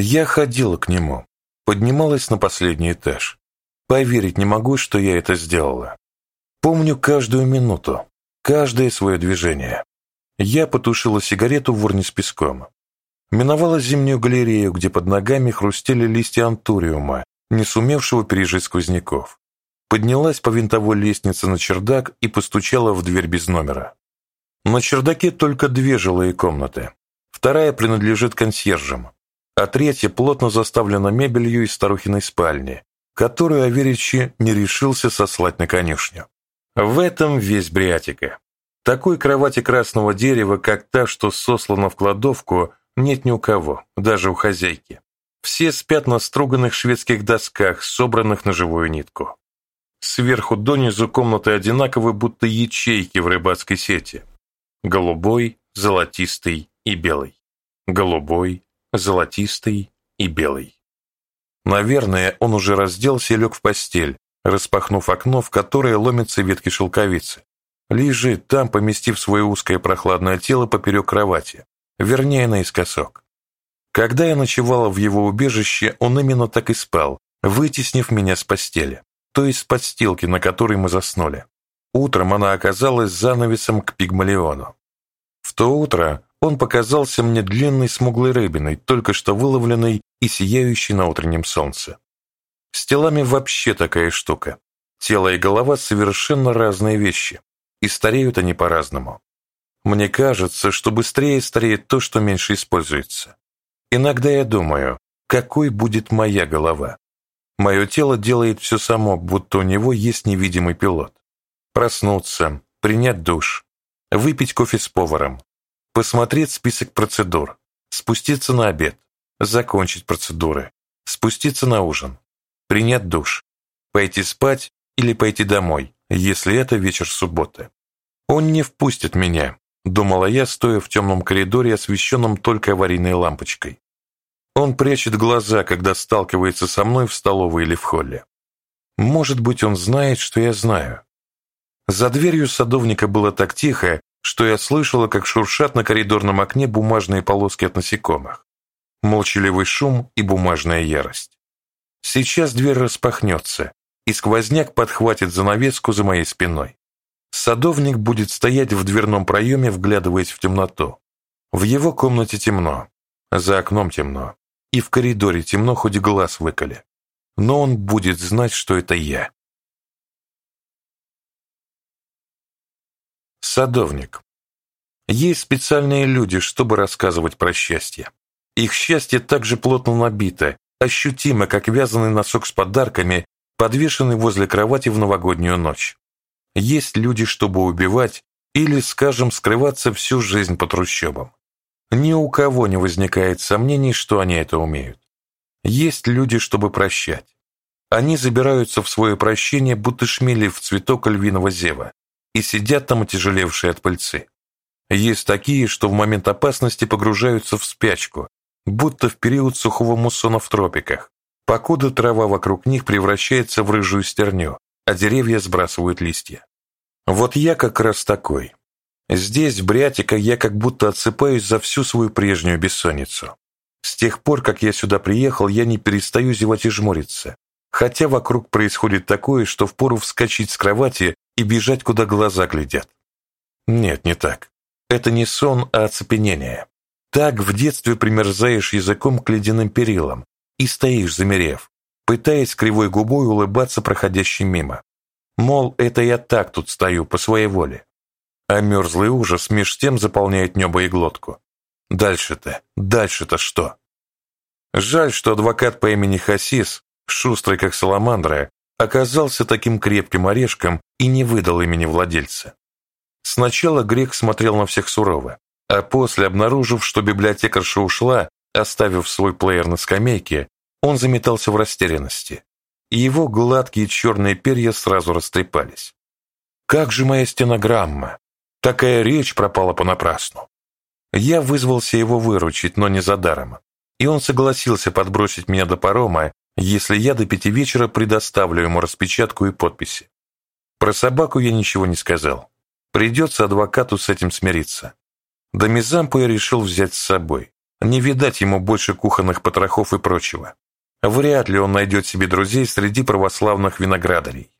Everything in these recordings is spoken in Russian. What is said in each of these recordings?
Я ходила к нему, поднималась на последний этаж. Поверить не могу, что я это сделала. Помню каждую минуту, каждое свое движение. Я потушила сигарету в урне с песком. Миновала зимнюю галерею, где под ногами хрустели листья антуриума, не сумевшего пережить сквозняков. Поднялась по винтовой лестнице на чердак и постучала в дверь без номера. На чердаке только две жилые комнаты. Вторая принадлежит консьержам, а третья плотно заставлена мебелью из старухиной спальни, которую Аверичи не решился сослать на конюшню. В этом весь бриатика. Такой кровати красного дерева, как та, что сослана в кладовку, нет ни у кого, даже у хозяйки. Все спят на струганных шведских досках, собранных на живую нитку. Сверху донизу комнаты одинаковы, будто ячейки в рыбацкой сети. Голубой, золотистый и белый. Голубой, золотистый и белый. Наверное, он уже разделся и лег в постель, распахнув окно, в которое ломятся ветки шелковицы. Лежит там, поместив свое узкое прохладное тело поперек кровати, вернее, наискосок. Когда я ночевала в его убежище, он именно так и спал, вытеснив меня с постели, то есть с подстилки, на которой мы заснули. Утром она оказалась занавесом к пигмалиону. В то утро он показался мне длинной смуглой рыбиной, только что выловленной и сияющей на утреннем солнце. С телами вообще такая штука. Тело и голова совершенно разные вещи, и стареют они по-разному. Мне кажется, что быстрее стареет то, что меньше используется. Иногда я думаю, какой будет моя голова. Мое тело делает все само, будто у него есть невидимый пилот. Проснуться, принять душ, выпить кофе с поваром, посмотреть список процедур, спуститься на обед, закончить процедуры, спуститься на ужин, принять душ, пойти спать или пойти домой, если это вечер субботы. Он не впустит меня, думала я, стоя в темном коридоре, освещенном только аварийной лампочкой. Он прячет глаза, когда сталкивается со мной в столовой или в холле. Может быть, он знает, что я знаю. За дверью садовника было так тихо, что я слышала, как шуршат на коридорном окне бумажные полоски от насекомых. Молчаливый шум и бумажная ярость. Сейчас дверь распахнется, и сквозняк подхватит занавеску за моей спиной. Садовник будет стоять в дверном проеме, вглядываясь в темноту. В его комнате темно, за окном темно, и в коридоре темно, хоть глаз выколи. Но он будет знать, что это я. Садовник. Есть специальные люди, чтобы рассказывать про счастье. Их счастье также плотно набито, ощутимо, как вязаный носок с подарками, подвешенный возле кровати в новогоднюю ночь. Есть люди, чтобы убивать или, скажем, скрываться всю жизнь по трущобам. Ни у кого не возникает сомнений, что они это умеют. Есть люди, чтобы прощать. Они забираются в свое прощение, будто шмели в цветок львиного зева, и сидят там отяжелевшие от пыльцы. Есть такие, что в момент опасности погружаются в спячку, будто в период сухого муссона в тропиках, покуда трава вокруг них превращается в рыжую стерню, а деревья сбрасывают листья. Вот я как раз такой. Здесь, в Бриатика, я как будто отсыпаюсь за всю свою прежнюю бессонницу. С тех пор, как я сюда приехал, я не перестаю зевать и жмуриться. Хотя вокруг происходит такое, что впору вскочить с кровати и бежать, куда глаза глядят. Нет, не так. Это не сон, а оцепенение. Так в детстве примерзаешь языком к ледяным перилам и стоишь, замерев, пытаясь кривой губой улыбаться проходящим мимо. Мол, это я так тут стою по своей воле. А мерзлый ужас меж тем заполняет небо и глотку. Дальше-то, дальше-то что? Жаль, что адвокат по имени Хасис, шустрый как саламандра, оказался таким крепким орешком и не выдал имени владельца. Сначала грек смотрел на всех сурово, а после, обнаружив, что библиотекарша ушла, оставив свой плеер на скамейке, он заметался в растерянности, и его гладкие черные перья сразу растрепались. «Как же моя стенограмма? Такая речь пропала понапрасну. Я вызвался его выручить, но не за даром. И он согласился подбросить меня до парома, если я до пяти вечера предоставлю ему распечатку и подписи. Про собаку я ничего не сказал. Придется адвокату с этим смириться. До Мизампу я решил взять с собой. Не видать ему больше кухонных потрохов и прочего. Вряд ли он найдет себе друзей среди православных виноградарей.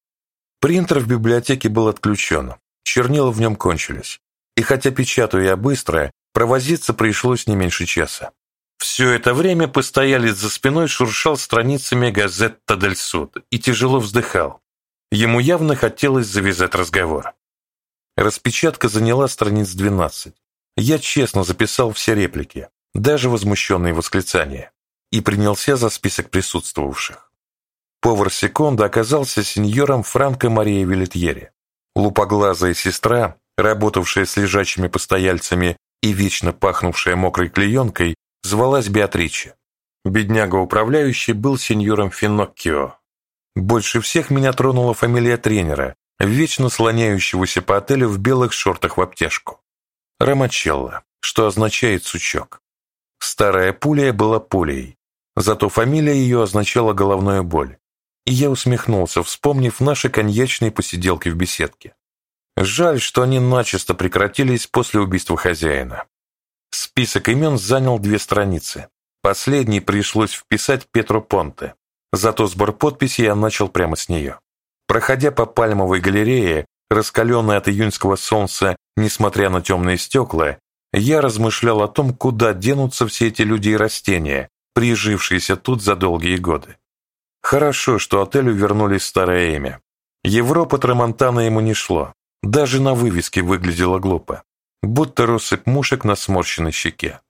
Принтер в библиотеке был отключен, чернила в нем кончились. И хотя печатаю я быстро, провозиться пришлось не меньше часа. Все это время постоялец за спиной шуршал страницами газетта «Дель Суд» и тяжело вздыхал. Ему явно хотелось завязать разговор. Распечатка заняла страниц 12. Я честно записал все реплики, даже возмущенные восклицания, и принялся за список присутствовавших. Повар секунда оказался сеньором Франко Мария Велетьери. Лупоглазая сестра, работавшая с лежачими постояльцами и вечно пахнувшая мокрой клеенкой, звалась Беатриче. Бедняга-управляющий был сеньором Финоккио. Больше всех меня тронула фамилия тренера, вечно слоняющегося по отелю в белых шортах в обтяжку. Ромачелло, что означает «сучок». Старая пулия была пулей, зато фамилия ее означала головную боль. И я усмехнулся, вспомнив наши коньячные посиделки в беседке. Жаль, что они начисто прекратились после убийства хозяина. Список имен занял две страницы. Последней пришлось вписать Петру Понте. Зато сбор подписей я начал прямо с нее. Проходя по пальмовой галерее, раскаленной от июньского солнца, несмотря на темные стекла, я размышлял о том, куда денутся все эти люди и растения, прижившиеся тут за долгие годы. Хорошо, что отелю вернулись старое имя. Европа Трамонтана ему не шло. Даже на вывеске выглядело глупо будто россыпь мушек на сморщенной щеке.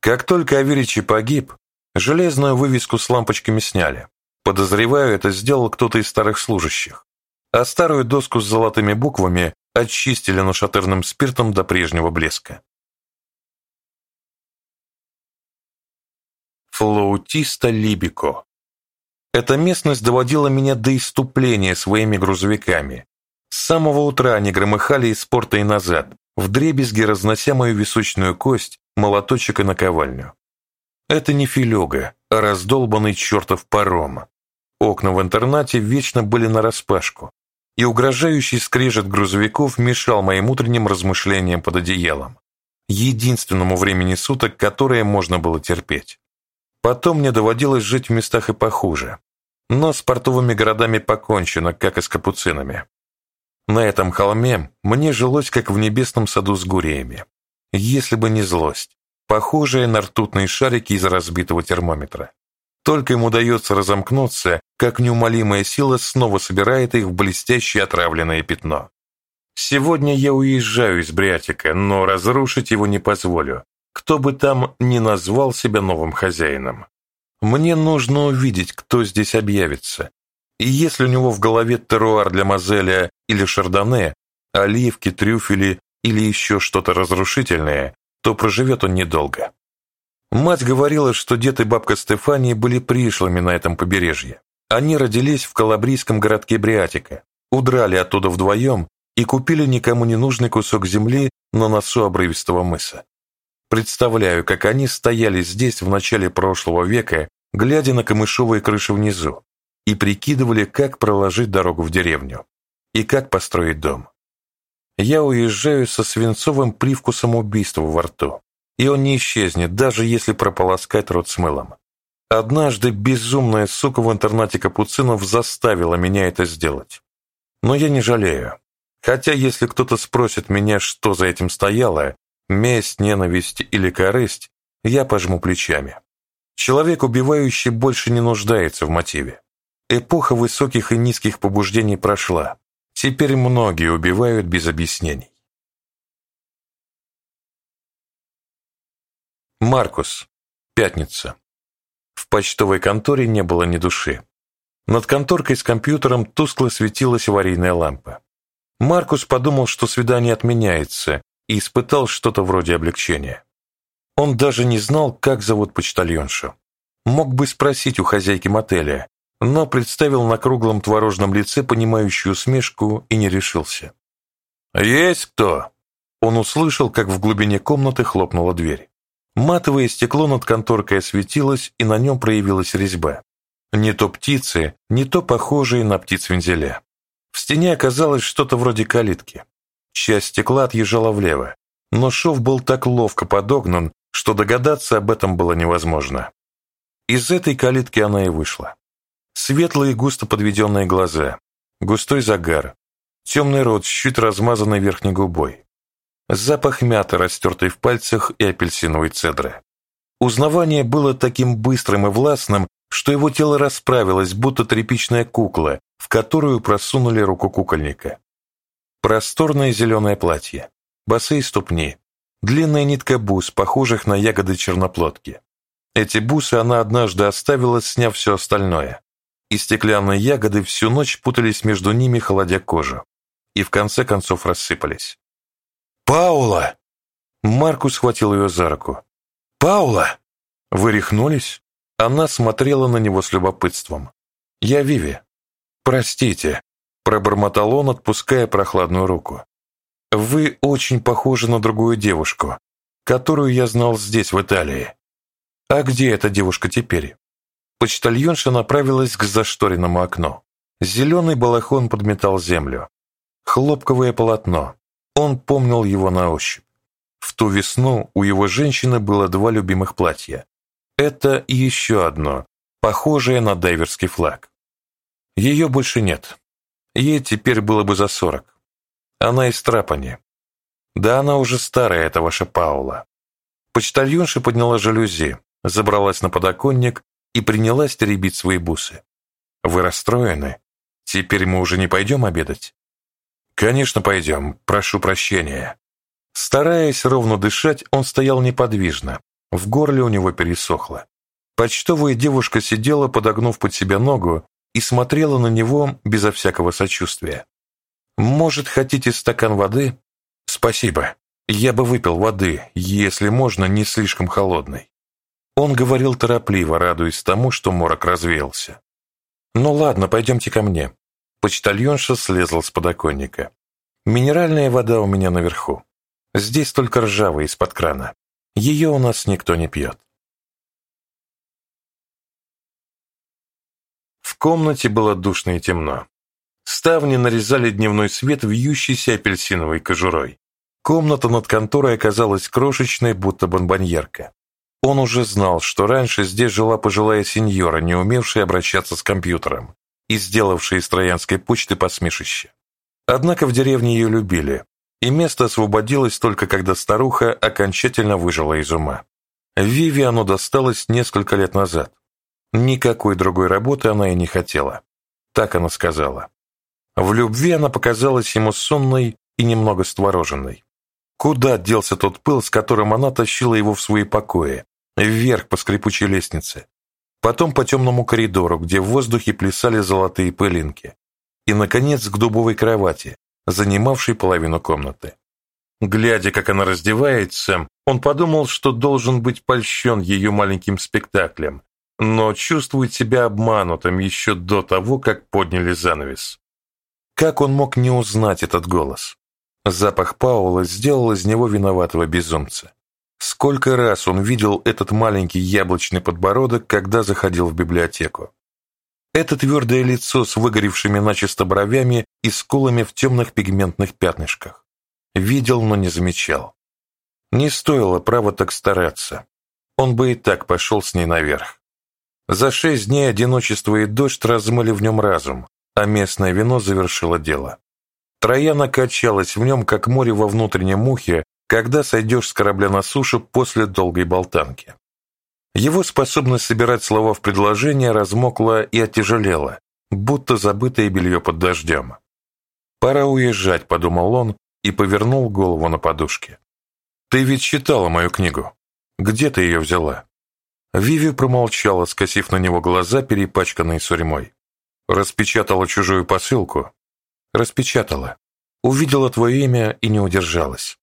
Как только Аверичи погиб, железную вывеску с лампочками сняли. Подозреваю, это сделал кто-то из старых служащих. А старую доску с золотыми буквами очистили нашатырным спиртом до прежнего блеска. Флоутиста Либико. Эта местность доводила меня до иступления своими грузовиками. С самого утра они громыхали из порта и назад, вдребезги разнося мою височную кость, молоточек и наковальню. Это не филюга, а раздолбанный чертов паром. Окна в интернате вечно были нараспашку, и угрожающий скрежет грузовиков мешал моим утренним размышлениям под одеялом, единственному времени суток, которое можно было терпеть. Потом мне доводилось жить в местах и похуже, но с портовыми городами покончено, как и с капуцинами. На этом холме мне жилось, как в небесном саду с гуриями. Если бы не злость, похожая на ртутные шарики из разбитого термометра. Только им удается разомкнуться, как неумолимая сила снова собирает их в блестящее отравленное пятно. Сегодня я уезжаю из Бриатика, но разрушить его не позволю, кто бы там ни назвал себя новым хозяином. Мне нужно увидеть, кто здесь объявится, и если у него в голове теруар для мозеля или шардоне, оливки, трюфели или еще что-то разрушительное, то проживет он недолго. Мать говорила, что дед и бабка Стефании были пришлыми на этом побережье. Они родились в калабрийском городке Бриатика, удрали оттуда вдвоем и купили никому не нужный кусок земли на носу обрывистого мыса. Представляю, как они стояли здесь в начале прошлого века, глядя на камышовые крыши внизу, и прикидывали, как проложить дорогу в деревню и как построить дом. Я уезжаю со свинцовым привкусом убийства во рту, и он не исчезнет, даже если прополоскать рот с мылом. Однажды безумная сука в интернате капуцинов заставила меня это сделать. Но я не жалею. Хотя если кто-то спросит меня, что за этим стояло, месть, ненависть или корысть, я пожму плечами. Человек, убивающий, больше не нуждается в мотиве. Эпоха высоких и низких побуждений прошла. Теперь многие убивают без объяснений. Маркус. Пятница. В почтовой конторе не было ни души. Над конторкой с компьютером тускло светилась аварийная лампа. Маркус подумал, что свидание отменяется, и испытал что-то вроде облегчения. Он даже не знал, как зовут почтальоншу. Мог бы спросить у хозяйки мотеля, но представил на круглом творожном лице понимающую усмешку и не решился. «Есть кто?» Он услышал, как в глубине комнаты хлопнула дверь. Матовое стекло над конторкой осветилось, и на нем проявилась резьба. Не то птицы, не то похожие на птиц вензеля. В стене оказалось что-то вроде калитки. Часть стекла отъезжала влево, но шов был так ловко подогнан, что догадаться об этом было невозможно. Из этой калитки она и вышла. Светлые густо подведенные глаза, густой загар, темный рот с чуть размазанной верхней губой, запах мяты, растертой в пальцах, и апельсиновой цедры. Узнавание было таким быстрым и властным, что его тело расправилось, будто тряпичная кукла, в которую просунули руку кукольника. Просторное зеленое платье, босые ступни, длинная нитка бус, похожих на ягоды черноплодки. Эти бусы она однажды оставила, сняв все остальное. И стеклянные ягоды всю ночь путались между ними, холодя кожу. И в конце концов рассыпались. «Паула!» Маркус схватил ее за руку. «Паула!» «Вы рехнулись?» Она смотрела на него с любопытством. «Я Виви». «Простите», — пробормотал он, отпуская прохладную руку. «Вы очень похожи на другую девушку, которую я знал здесь, в Италии. А где эта девушка теперь?» Почтальонша направилась к зашторенному окну. Зеленый балахон подметал землю. Хлопковое полотно. Он помнил его на ощупь. В ту весну у его женщины было два любимых платья. Это и еще одно, похожее на дайверский флаг. Ее больше нет. Ей теперь было бы за сорок. Она из Трапани. Да она уже старая, это ваша Паула. Почтальонша подняла жалюзи, забралась на подоконник и принялась теребить свои бусы. «Вы расстроены? Теперь мы уже не пойдем обедать?» «Конечно, пойдем. Прошу прощения». Стараясь ровно дышать, он стоял неподвижно. В горле у него пересохло. Почтовая девушка сидела, подогнув под себя ногу, и смотрела на него безо всякого сочувствия. «Может, хотите стакан воды?» «Спасибо. Я бы выпил воды, если можно, не слишком холодной». Он говорил торопливо, радуясь тому, что морок развеялся. «Ну ладно, пойдемте ко мне». Почтальонша слезла с подоконника. «Минеральная вода у меня наверху. Здесь только ржавая из-под крана. Ее у нас никто не пьет». В комнате было душно и темно. Ставни нарезали дневной свет вьющейся апельсиновой кожурой. Комната над конторой оказалась крошечной, будто бомбоньерка. Он уже знал, что раньше здесь жила пожилая сеньора, не умевшая обращаться с компьютером и сделавшая из троянской почты посмешище. Однако в деревне ее любили, и место освободилось только когда старуха окончательно выжила из ума. Виви оно досталось несколько лет назад. Никакой другой работы она и не хотела. Так она сказала. В любви она показалась ему сонной и немного створоженной. Куда делся тот пыл, с которым она тащила его в свои покои, вверх по скрипучей лестнице, потом по темному коридору, где в воздухе плясали золотые пылинки, и, наконец, к дубовой кровати, занимавшей половину комнаты. Глядя, как она раздевается, он подумал, что должен быть польщен ее маленьким спектаклем, но чувствует себя обманутым еще до того, как подняли занавес. Как он мог не узнать этот голос? Запах Паула сделал из него виноватого безумца. Сколько раз он видел этот маленький яблочный подбородок, когда заходил в библиотеку. Это твердое лицо с выгоревшими начисто бровями и скулами в темных пигментных пятнышках. Видел, но не замечал. Не стоило право так стараться. Он бы и так пошел с ней наверх. За шесть дней одиночество и дождь размыли в нем разум, а местное вино завершило дело. Трояна качалась в нем, как море во внутреннем ухе, когда сойдешь с корабля на сушу после долгой болтанки. Его способность собирать слова в предложение размокла и отяжелела, будто забытое белье под дождем. «Пора уезжать», — подумал он и повернул голову на подушке. «Ты ведь читала мою книгу. Где ты ее взяла?» Виви промолчала, скосив на него глаза, перепачканные сурьмой. «Распечатала чужую посылку?» «Распечатала. Увидела твое имя и не удержалась.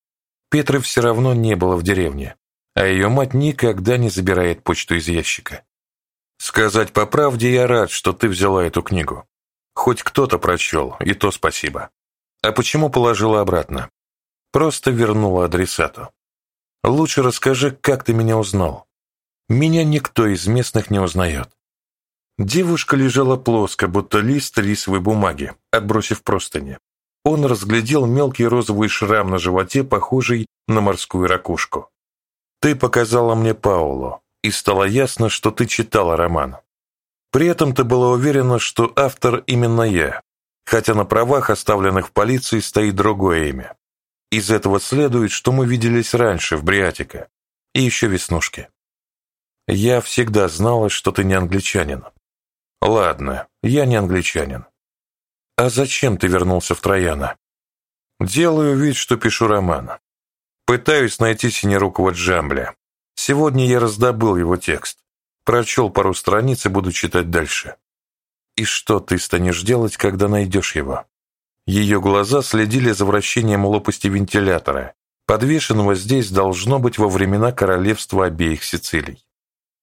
Петры все равно не было в деревне, а ее мать никогда не забирает почту из ящика. Сказать по правде, я рад, что ты взяла эту книгу. Хоть кто-то прочел, и то спасибо. А почему положила обратно? Просто вернула адресату. Лучше расскажи, как ты меня узнал. Меня никто из местных не узнает. Девушка лежала плоско, будто лист рисовой бумаги, отбросив простыни он разглядел мелкий розовый шрам на животе, похожий на морскую ракушку. Ты показала мне Паулу, и стало ясно, что ты читала роман. При этом ты была уверена, что автор именно я, хотя на правах, оставленных в полиции, стоит другое имя. Из этого следует, что мы виделись раньше, в Бриатике, и еще веснушки. Я всегда знала, что ты не англичанин. Ладно, я не англичанин. А зачем ты вернулся в Трояна? Делаю вид, что пишу роман. Пытаюсь найти синерукого Джамбля. Сегодня я раздобыл его текст. Прочел пару страниц и буду читать дальше. И что ты станешь делать, когда найдешь его? Ее глаза следили за вращением лопасти вентилятора, подвешенного здесь должно быть во времена королевства обеих Сицилий.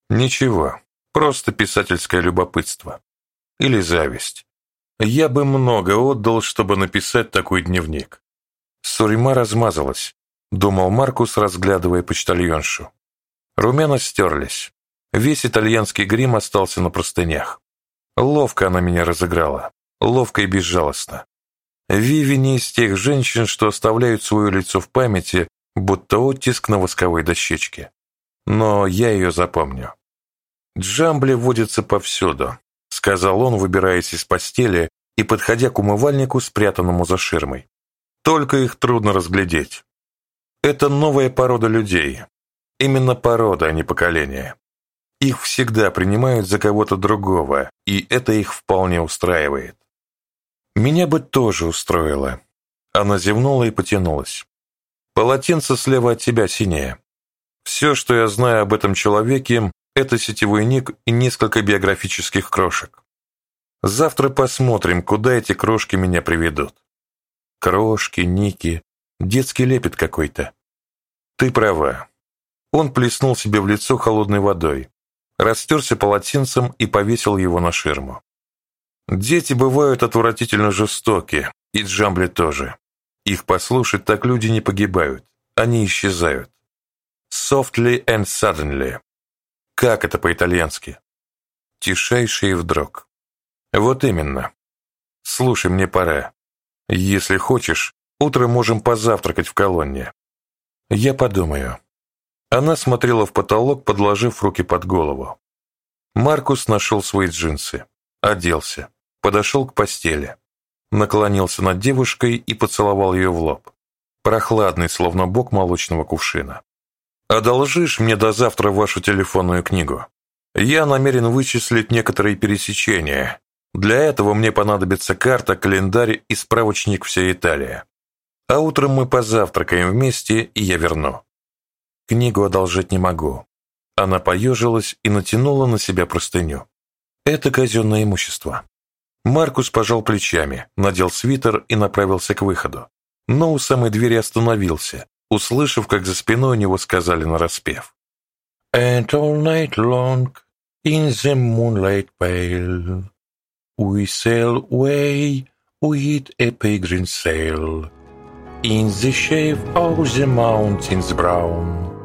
Ничего, просто писательское любопытство. Или зависть. Я бы много отдал, чтобы написать такой дневник. Сурима размазалась, думал Маркус, разглядывая почтальоншу. Румяна стерлись. Весь итальянский грим остался на простынях. Ловко она меня разыграла. Ловко и безжалостно. Виви не из тех женщин, что оставляют свое лицо в памяти, будто оттиск на восковой дощечке. Но я ее запомню. Джамбли водится повсюду, сказал он, выбираясь из постели и подходя к умывальнику, спрятанному за ширмой. Только их трудно разглядеть. Это новая порода людей. Именно порода, а не поколение. Их всегда принимают за кого-то другого, и это их вполне устраивает. Меня бы тоже устроило. Она зевнула и потянулась. Полотенце слева от тебя синее. Все, что я знаю об этом человеке, это сетевой ник и несколько биографических крошек. Завтра посмотрим, куда эти крошки меня приведут. Крошки, ники, детский лепет какой-то. Ты права. Он плеснул себе в лицо холодной водой, растерся полотенцем и повесил его на ширму. Дети бывают отвратительно жестоки, и Джамбли тоже. Их послушать так люди не погибают, они исчезают. Softly and suddenly. Как это по-итальянски? Тишайше и вдруг. Вот именно. Слушай, мне пора. Если хочешь, утром можем позавтракать в колонне. Я подумаю. Она смотрела в потолок, подложив руки под голову. Маркус нашел свои джинсы, оделся, подошел к постели, наклонился над девушкой и поцеловал ее в лоб, прохладный, словно бок молочного кувшина. «Одолжишь мне до завтра вашу телефонную книгу? Я намерен вычислить некоторые пересечения. Для этого мне понадобится карта, календарь и справочник «Вся Италия». А утром мы позавтракаем вместе, и я верну. Книгу одолжить не могу. Она поежилась и натянула на себя простыню. Это казенное имущество. Маркус пожал плечами, надел свитер и направился к выходу. Но у самой двери остановился, услышав, как за спиной у него сказали нараспев. And all night long, in the moonlight pale, we sail away with a pilgrim sail, in the shade of the mountains brown.